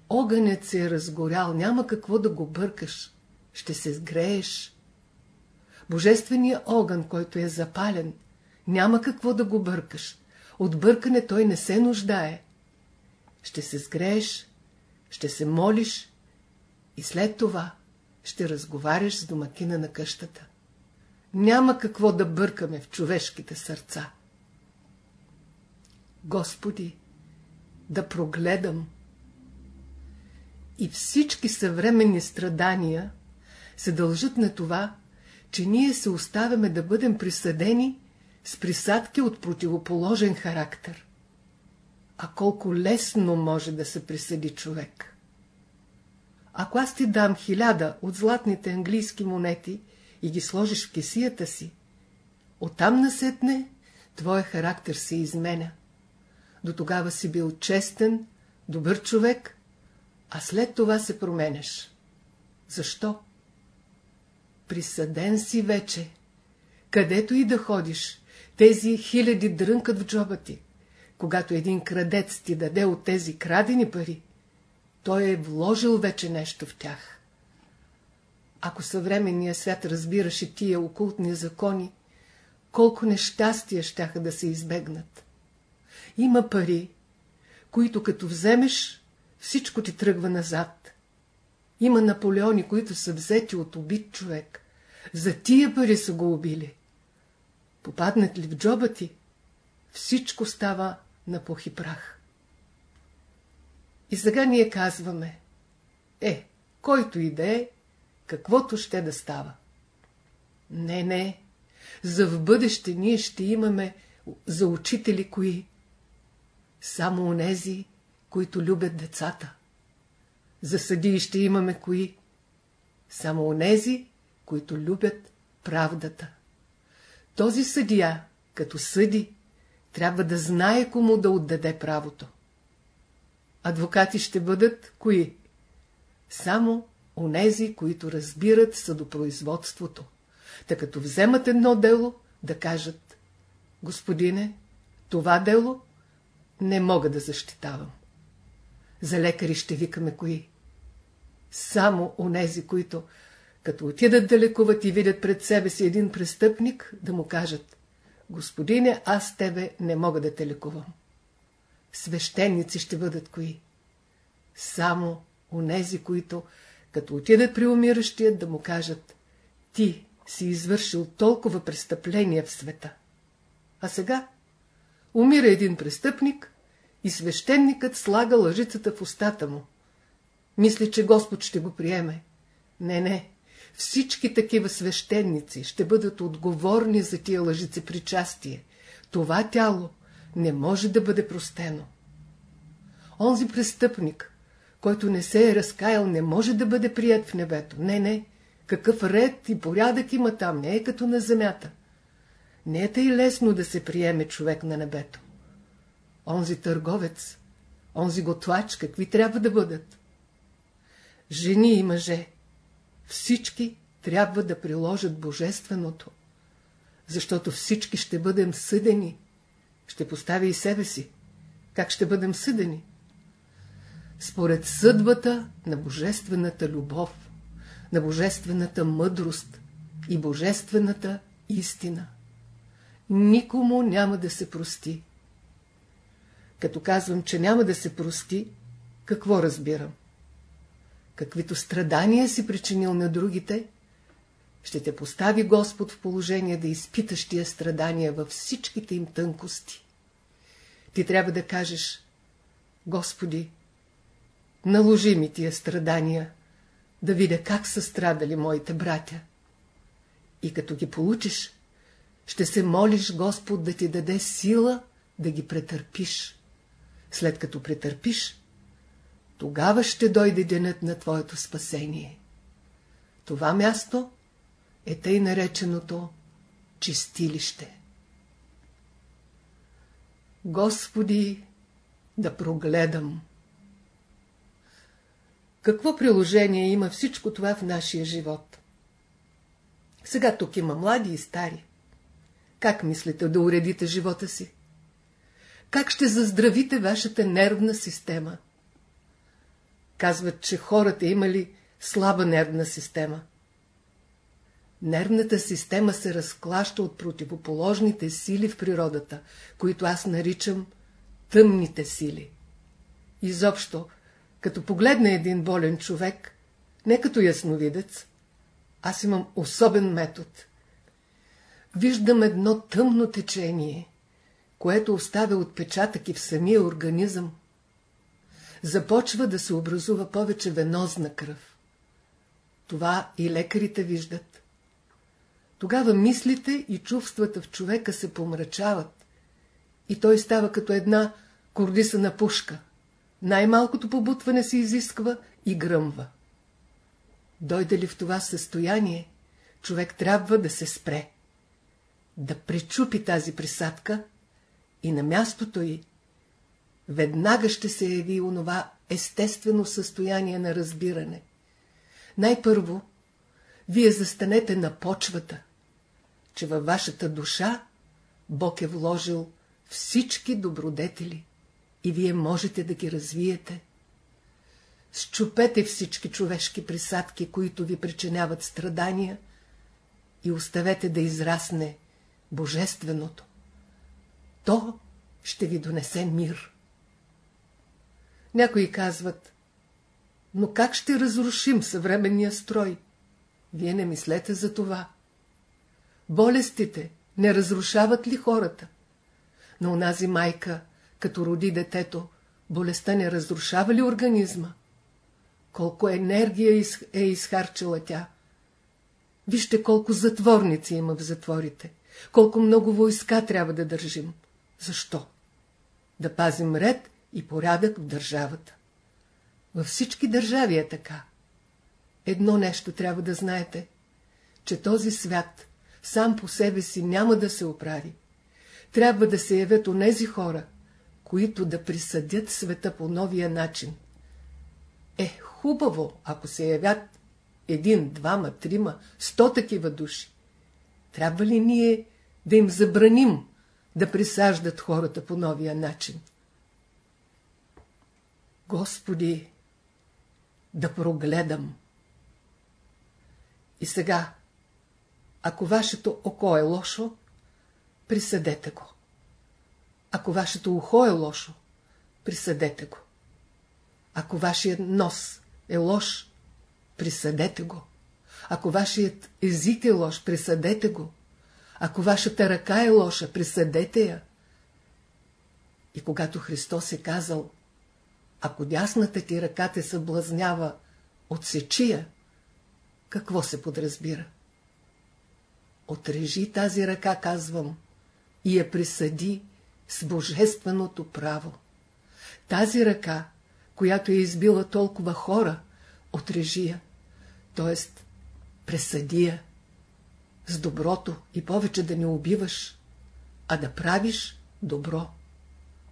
Огънят се е разгорял, няма какво да го бъркаш, ще се сгрееш. Божественият огън, който е запален, няма какво да го бъркаш. От бъркане той не се нуждае. ще се сгрееш, ще се молиш и след това ще разговаряш с домакина на къщата. Няма какво да бъркаме в човешките сърца. Господи, да прогледам. И всички съвременни страдания се дължат на това, че ние се оставяме да бъдем присъдени с присадки от противоположен характер. А колко лесно може да се присъди човек. Ако аз ти дам хиляда от златните английски монети и ги сложиш в кесията си, оттам насетне твоя характер се изменя. До тогава си бил честен, добър човек, а след това се променеш. Защо? Присъден си вече. Където и да ходиш, тези хиляди дрънкат в джоба ти. Когато един крадец ти даде от тези крадени пари, той е вложил вече нещо в тях. Ако съвременният свят разбираше тия окултни закони, колко нещастия щяха да се избегнат. Има пари, които като вземеш, всичко ти тръгва назад. Има Наполеони, които са взети от убит човек. За тия пари са го убили. Попаднат ли в джоба ти, всичко става на и прах. И сега ние казваме, е, който и да е, каквото ще да става. Не, не, за в бъдеще ние ще имаме за учители кои? Само онези, които любят децата. За съдии ще имаме кои? Само онези, които любят правдата. Този съдия, като съди, трябва да знае кому да отдаде правото. Адвокати ще бъдат кои? Само онези, които разбират съдопроизводството. Та като вземат едно дело, да кажат Господине, това дело не мога да защитавам. За лекари ще викаме кои? Само онези, които, като отидат да лекуват и видят пред себе си един престъпник, да му кажат Господине, аз тебе не мога да те лекувам. Свещеници ще бъдат кои? Само онези, които, като отидат при умиращия, да му кажат Ти си извършил толкова престъпления в света. А сега умира един престъпник и свещеникът слага лъжицата в устата му. Мисли, че Господ ще го приеме. Не, не. Всички такива свещеници ще бъдат отговорни за тия лъжици причастие. Това тяло не може да бъде простено. Онзи престъпник, който не се е разкаял, не може да бъде прият в небето. Не, не. Какъв ред и порядък има там, не е като на земята. Не е тъй лесно да се приеме човек на небето. Онзи търговец, онзи готвач, какви трябва да бъдат? Жени и мъже, всички трябва да приложат божественото, защото всички ще бъдем съдени. Ще поставя и себе си. Как ще бъдем съдени? Според съдбата на божествената любов, на божествената мъдрост и божествената истина. Никому няма да се прости. Като казвам, че няма да се прости, какво разбирам? каквито страдания си причинил на другите, ще те постави Господ в положение да изпиташ тия страдания във всичките им тънкости. Ти трябва да кажеш, Господи, наложи ми тия страдания, да видя как са страдали моите братя. И като ги получиш, ще се молиш Господ да ти даде сила да ги претърпиш. След като претърпиш, тогава ще дойде денят на твоето спасение. Това място е тъй нареченото чистилище. Господи, да прогледам. Какво приложение има всичко това в нашия живот? Сега тук има млади и стари. Как мислите да уредите живота си? Как ще заздравите вашата нервна система? Казват, че хората имали слаба нервна система. Нервната система се разклаща от противоположните сили в природата, които аз наричам тъмните сили. изобщо, като погледне един болен човек, не като ясновидец, аз имам особен метод. Виждам едно тъмно течение, което оставя отпечатък и в самия организъм. Започва да се образува повече венозна кръв. Това и лекарите виждат. Тогава мислите и чувствата в човека се помрачават и той става като една кордисана пушка. Най-малкото побутване се изисква и гръмва. Дойде ли в това състояние, човек трябва да се спре, да пречупи тази присадка и на мястото й веднага ще се яви онова естествено състояние на разбиране. Най-първо, вие застанете на почвата, че във вашата душа Бог е вложил всички добродетели и вие можете да ги развиете. Счупете всички човешки присадки, които ви причиняват страдания и оставете да израсне Божественото. То ще ви донесе мир. Някои казват, но как ще разрушим съвременния строй? Вие не мислете за това. Болестите не разрушават ли хората? На онази майка, като роди детето, болестта не разрушава ли организма? Колко енергия е изхарчила тя? Вижте колко затворници има в затворите, колко много войска трябва да държим. Защо? Да пазим ред и порядък в държавата. Във всички държави е така. Едно нещо трябва да знаете, че този свят сам по себе си няма да се оправи. Трябва да се явят онези хора, които да присъдят света по новия начин. Е, хубаво, ако се явят един, двама, трима, сто такива души. Трябва ли ние да им забраним да присаждат хората по новия начин? Господи, да прогледам. И сега, ако вашето око е лошо, присъдете го. Ако вашето ухо е лошо, присъдете го. Ако вашият нос е лош, присъдете го. Ако вашият език е лош, присъдете го. Ако вашата ръка е лоша, присъдете я. И когато Христос е казал, ако дясната ти ръка те съблазнява, отсечи я, какво се подразбира? Отрежи тази ръка, казвам, и я присъди с божественото право. Тази ръка, която е избила толкова хора, отрежи я, т.е. пресъди я с доброто и повече да не убиваш, а да правиш добро.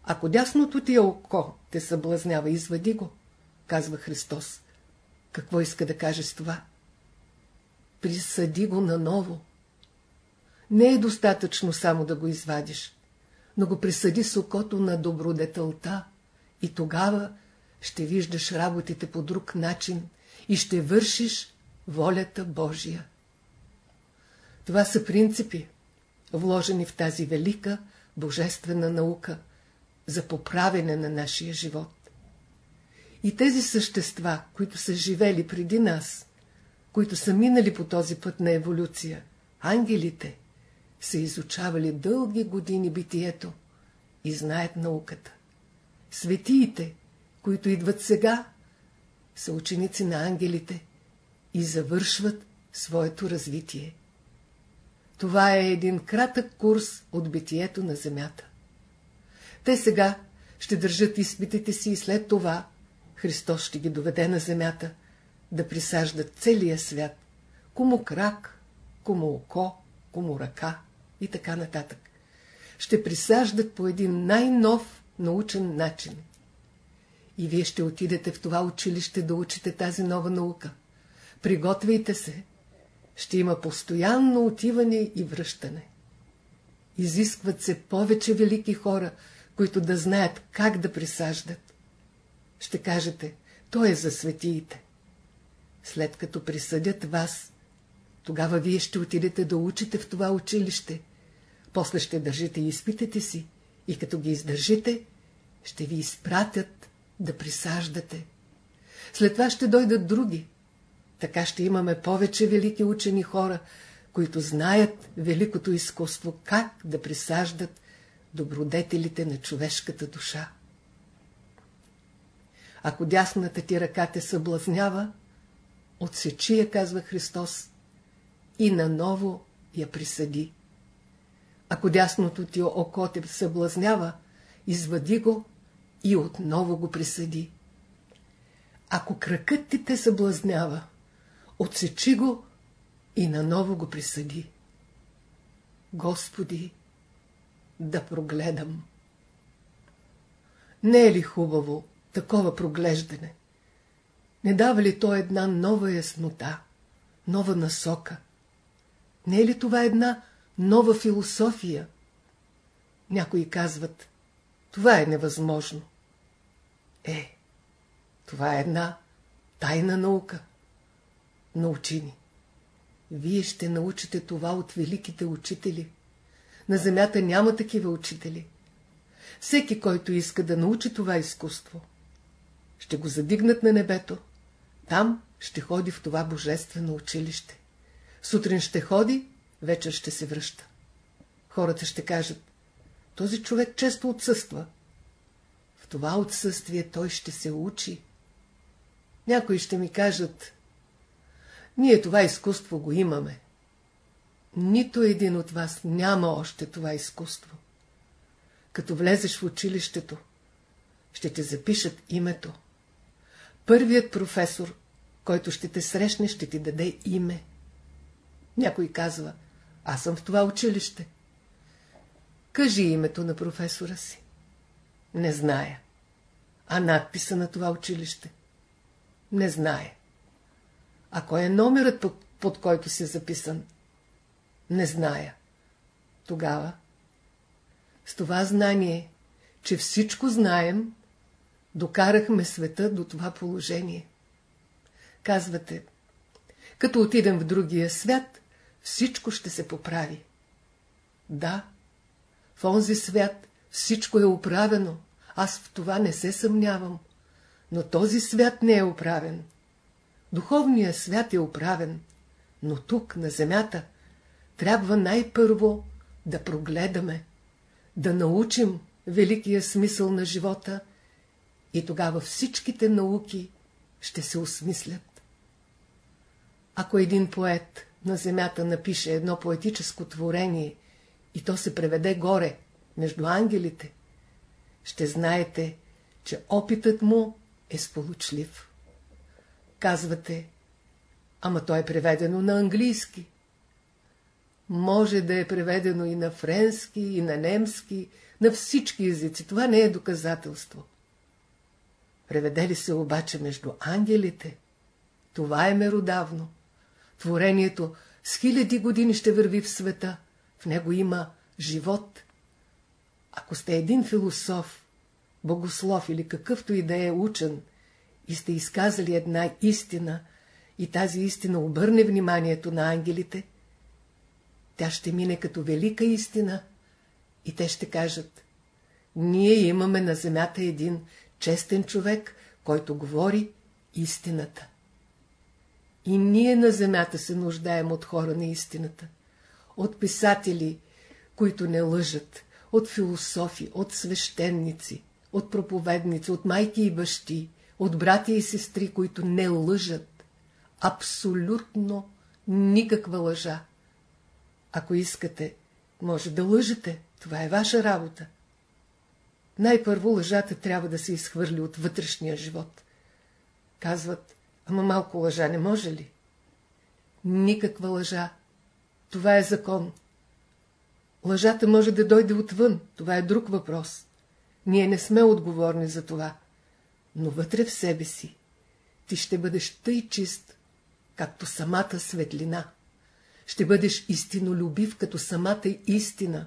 Ако дясното ти е око те съблазнява, извади го, казва Христос. Какво иска да каже с това? Присъди го наново. Не е достатъчно само да го извадиш, но го присъди с окото на добродетелта и тогава ще виждаш работите по друг начин и ще вършиш волята Божия. Това са принципи, вложени в тази велика божествена наука за поправене на нашия живот. И тези същества, които са живели преди нас, които са минали по този път на еволюция, ангелите, са изучавали дълги години битието и знаят науката. Светиите, които идват сега, са ученици на ангелите и завършват своето развитие. Това е един кратък курс от битието на земята. Те сега ще държат изпитите си и след това Христос ще ги доведе на земята да присаждат целия свят, кому крак, кому око, кому ръка и така нататък. Ще присаждат по един най-нов научен начин. И вие ще отидете в това училище да учите тази нова наука. Приготвяйте се. Ще има постоянно отиване и връщане. Изискват се повече велики хора, които да знаят как да присаждат. Ще кажете, то е за светиите. След като присъдят вас, тогава вие ще отидете да учите в това училище. После ще държите изпитите си и като ги издържите, ще ви изпратят да присаждате. След това ще дойдат други. Така ще имаме повече велики учени хора, които знаят великото изкуство как да присаждат добродетелите на човешката душа. Ако дясната ти ръка те съблазнява, отсечи я, казва Христос, и наново я присъди. Ако дясното ти око те съблазнява, извади го и отново го присъди. Ако кракът ти те съблазнява, отсечи го и наново го присъди. Господи, да прогледам. Не е ли хубаво такова проглеждане? Не дава ли то една нова яснота, нова насока? Не е ли това една нова философия? Някои казват, това е невъзможно. Е, това е една тайна наука. Научи ни. Вие ще научите това от великите учители. На земята няма такива учители. Всеки, който иска да научи това изкуство, ще го задигнат на небето. Там ще ходи в това божествено училище. Сутрин ще ходи, вечер ще се връща. Хората ще кажат, този човек често отсъства. В това отсъствие той ще се учи. Някои ще ми кажат, ние това изкуство го имаме. Нито един от вас няма още това изкуство. Като влезеш в училището, ще те запишат името. Първият професор, който ще те срещне, ще ти даде име. Някой казва, аз съм в това училище. Кажи името на професора си. Не зная. А надписа на това училище? Не знае. А кой е номерът, под, под който си записан? Не зная. Тогава, с това знание, че всичко знаем, докарахме света до това положение. Казвате, като отидем в другия свят, всичко ще се поправи. Да, в онзи свят всичко е оправено, аз в това не се съмнявам, но този свят не е оправен. Духовният свят е оправен, но тук, на земята, трябва най-първо да прогледаме, да научим великия смисъл на живота и тогава всичките науки ще се осмислят. Ако един поет на земята напише едно поетическо творение и то се преведе горе, между ангелите, ще знаете, че опитът му е сполучлив. Казвате, ама то е преведено на английски. Може да е преведено и на френски, и на немски, на всички езици. Това не е доказателство. Преведе ли се обаче между ангелите? Това е меродавно. Творението с хиляди години ще върви в света. В него има живот. Ако сте един философ, богослов или какъвто и да е учен, и сте изказали една истина, и тази истина обърне вниманието на ангелите, тя ще мине като велика истина и те ще кажат ние имаме на земята един честен човек, който говори истината. И ние на земята се нуждаем от хора на истината, от писатели, които не лъжат, от философи, от свещеници, от проповедници, от майки и бащи, от братя и сестри, които не лъжат. Абсолютно никаква лъжа. Ако искате, може да лъжете, това е ваша работа. Най-първо лъжата трябва да се изхвърли от вътрешния живот. Казват, ама малко лъжа не може ли? Никаква лъжа. Това е закон. Лъжата може да дойде отвън, това е друг въпрос. Ние не сме отговорни за това. Но вътре в себе си ти ще бъдеш тъй чист, както самата светлина. Ще бъдеш истинолюбив, като самата истина.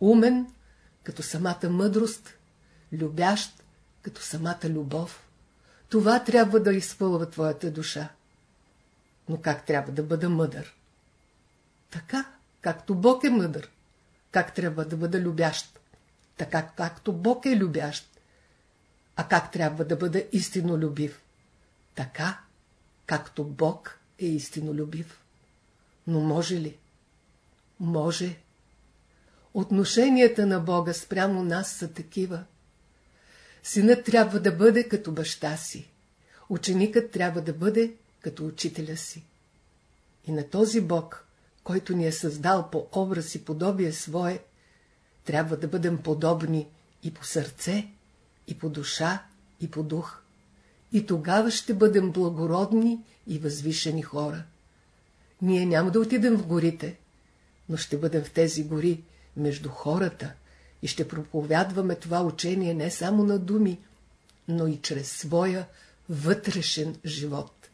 Умен, като самата мъдрост. Любящ, като самата любов. Това трябва да изпълва твоята душа. Но как трябва да бъда мъдър? Така, както Бог е мъдър. Как трябва да бъда любящ? Така, както Бог е любящ. А как трябва да бъда истинолюбив? Така, както Бог е истинолюбив. Но може ли? Може. Отношенията на Бога спрямо нас са такива. Синът трябва да бъде като баща си. Ученикът трябва да бъде като учителя си. И на този Бог, който ни е създал по образ и подобие свое, трябва да бъдем подобни и по сърце, и по душа, и по дух. И тогава ще бъдем благородни и възвишени хора. Ние няма да отидем в горите, но ще бъдем в тези гори, между хората, и ще проповядваме това учение не само на думи, но и чрез своя вътрешен живот.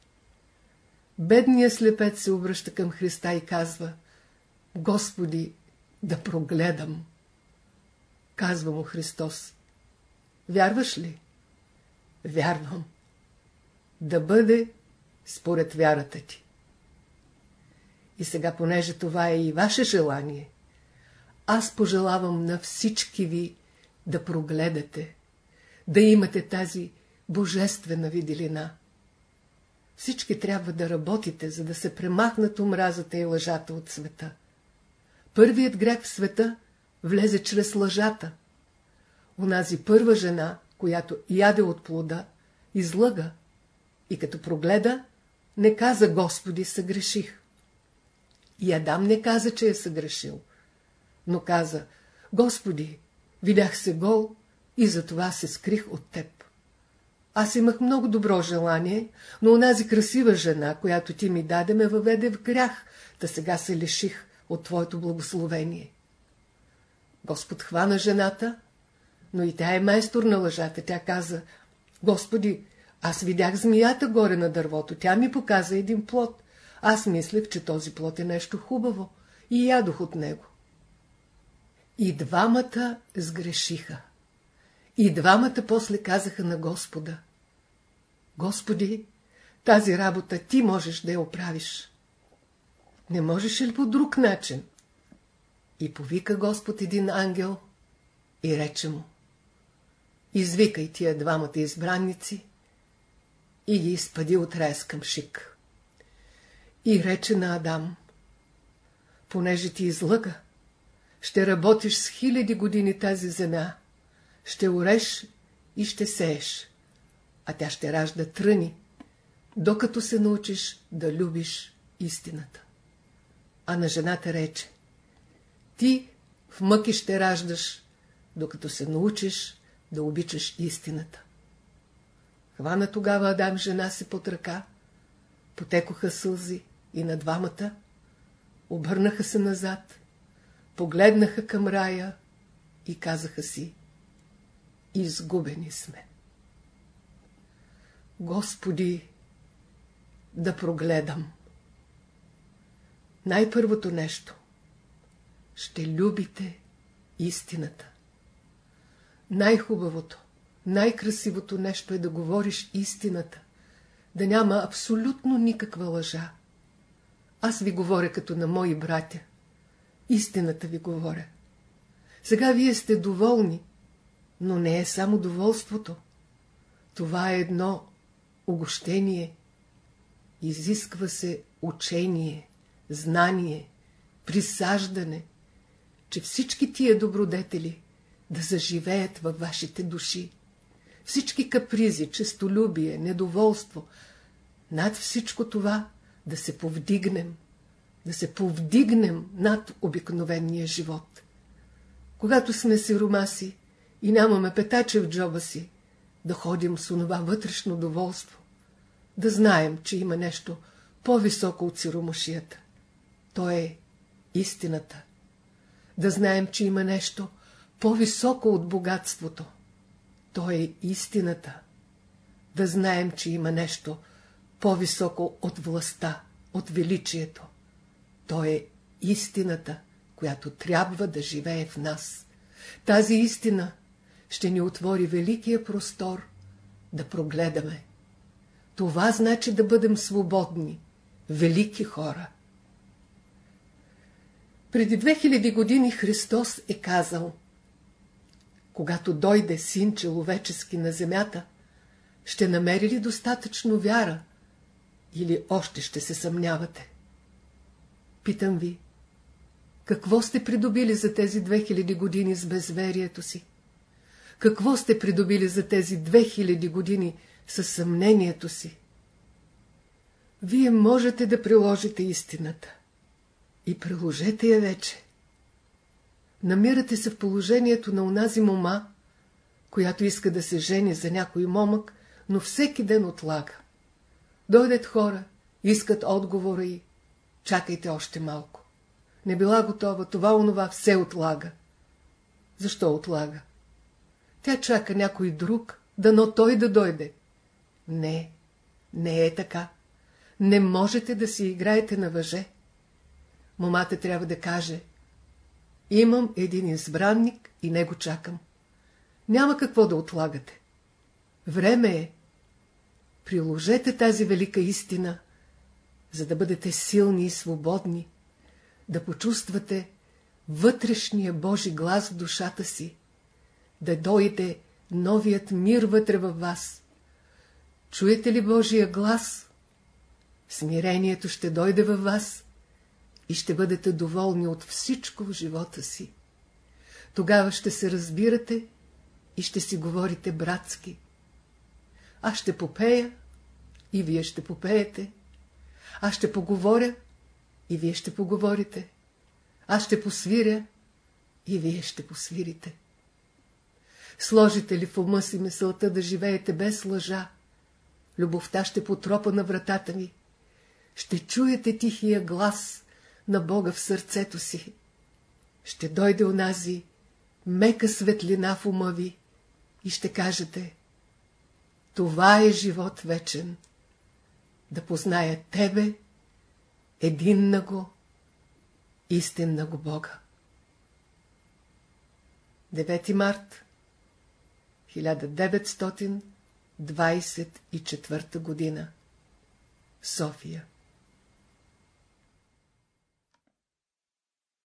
Бедният слепец се обръща към Христа и казва Господи, да прогледам. Казва му Христос. Вярваш ли? Вярвам. Да бъде според вярата ти. И сега, понеже това е и ваше желание, аз пожелавам на всички ви да прогледате, да имате тази божествена виделина. Всички трябва да работите, за да се премахнат омразата и лъжата от света. Първият грех в света влезе чрез лъжата. Унази първа жена, която яде от плода, излъга и като прогледа, не каза Господи, съгреших. И Адам не каза, че е съгрешил, но каза Господи, видях се гол и затова се скрих от теб. Аз имах много добро желание, но онази красива жена, която ти ми даде, ме въведе в грях, да сега се лиших от твоето благословение. Господ хвана жената, но и тя е майстор на лъжата. Тя каза, Господи, аз видях змията горе на дървото, тя ми показа един плод. Аз мислех, че този плод е нещо хубаво и ядох от него. И двамата сгрешиха. И двамата после казаха на Господа, Господи, тази работа ти можеш да я оправиш. Не можеш ли по друг начин? И повика Господ един ангел и рече му, извикай тия двамата избранници и ги изпади от рез към шик. И рече на Адам, понеже ти излъга, ще работиш с хиляди години тази земя, ще ореш и ще сееш, а тя ще ражда тръни, докато се научиш да любиш истината. А на жената рече, ти в мъки ще раждаш, докато се научиш да обичаш истината. Хвана тогава Адам жена си под ръка, потекоха сълзи и на двамата, обърнаха се назад, погледнаха към рая и казаха си, изгубени сме. Господи, да прогледам. Най-първото нещо. Ще любите истината. Най-хубавото, най-красивото нещо е да говориш истината, да няма абсолютно никаква лъжа. Аз ви говоря като на мои братя. Истината ви говоря. Сега вие сте доволни, но не е само доволството. Това е едно огощение. Изисква се учение, знание, присаждане, че всички тия добродетели да заживеят във вашите души. Всички капризи, честолюбие, недоволство, над всичко това да се повдигнем, да се повдигнем над обикновения живот. Когато сме сиромаси и нямаме петаче в джоба си, да ходим с онова вътрешно доволство, да знаем, че има нещо по-високо от сиромашията. То е истината. Да знаем, че има нещо по-високо от богатството. То е истината. Да знаем, че има нещо по-високо от властта, от величието. То е истината, която трябва да живее в нас. Тази истина ще ни отвори великия простор да прогледаме. Това значи да бъдем свободни, велики хора. Преди 2000 години Христос е казал когато дойде син човечески на земята, ще намери ли достатъчно вяра или още ще се съмнявате? Питам ви, какво сте придобили за тези 2000 години с безверието си? Какво сте придобили за тези 2000 години със съмнението си? Вие можете да приложите истината. И приложете я вече. Намирате се в положението на онази мома, която иска да се жени за някой момък, но всеки ден отлага. Дойдат хора, искат отговора и чакайте още малко. Не била готова, това онова все отлага. Защо отлага? Тя чака някой друг, дано той да дойде. Не, не е така. Не можете да си играете на въже. Момата трябва да каже, имам един избранник и него чакам. Няма какво да отлагате. Време е. Приложете тази велика истина, за да бъдете силни и свободни, да почувствате вътрешния Божи глас в душата си, да дойде новият мир вътре във вас. Чуете ли Божия глас? Смирението ще дойде във вас и ще бъдете доволни от всичко в живота си. Тогава ще се разбирате и ще си говорите братски. Аз ще попея и вие ще попеете. Аз ще поговоря и вие ще поговорите. Аз ще посвиря и вие ще посвирите. Сложите ли в ума си мисълта да живеете без лъжа, любовта ще потропа на вратата ми. Ще чуете тихия глас на Бога в сърцето си. Ще дойде онази мека светлина в ума ви и ще кажете Това е живот вечен. Да позная Тебе, единна го, истинна го Бога. 9 март 1924 година София